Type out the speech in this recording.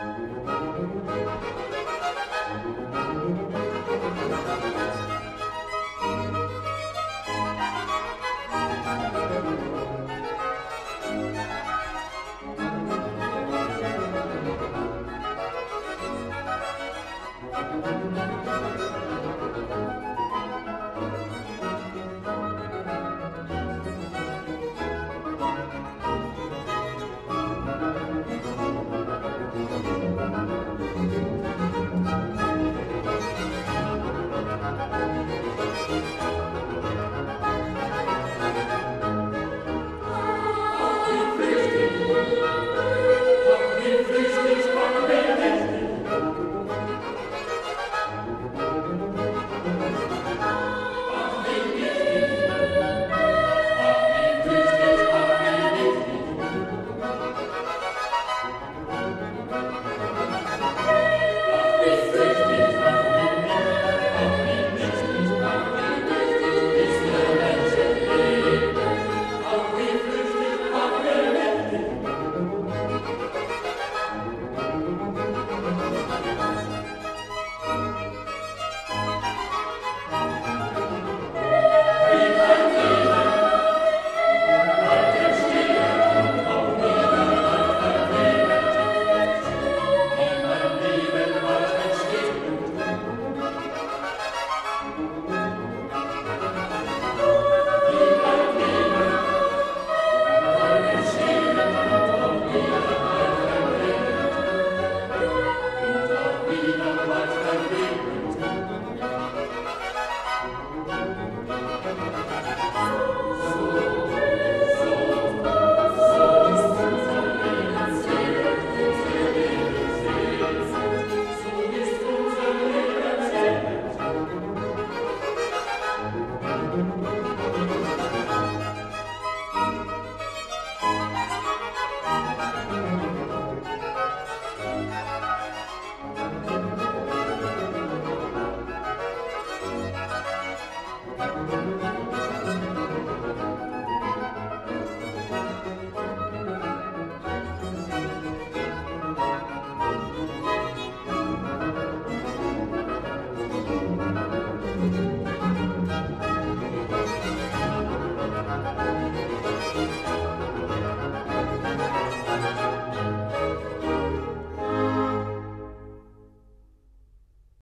Música